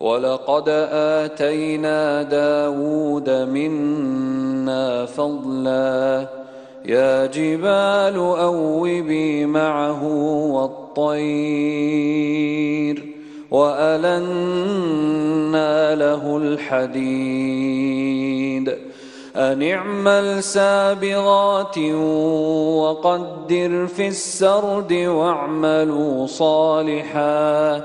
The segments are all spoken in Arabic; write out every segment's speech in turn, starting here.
ولقد آتينا داود منا فضلا يا جبال أوبي معه والطير وألنا له الحديد أن اعمل سابغات وقدر في السرد واعملوا صالحا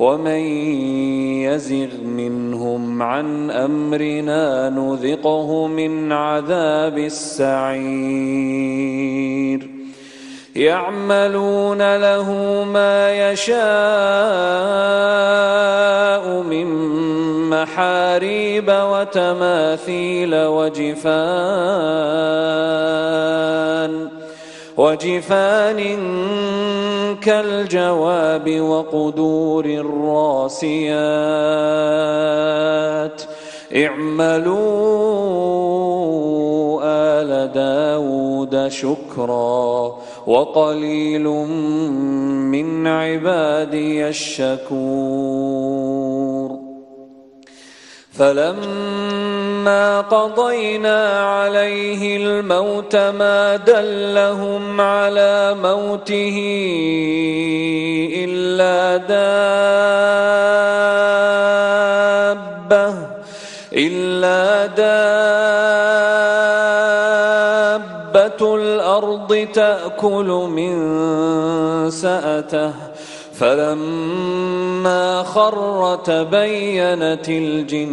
ومن يزغ منهم عن أمرنا نذقه من عذاب السعير. يعملون له ما يشاء من محاريب وتماثيل وجفان. وجفان كالجواب وقدور الراسيات. اعملوا آل داود شكرا وقليل من عبادي الشكور. فلما قضينا عليه الموت ما دلهم على موته إلا دابة إلا دابة الأرض تأكل من سأته. فلما خر تبينت الجن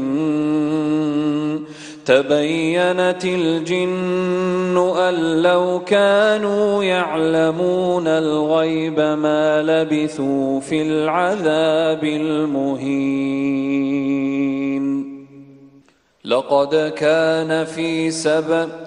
تبينت الجن أن لو كانوا يعلمون الغيب ما لبثوا في العذاب المهين. لقد كان في سبأ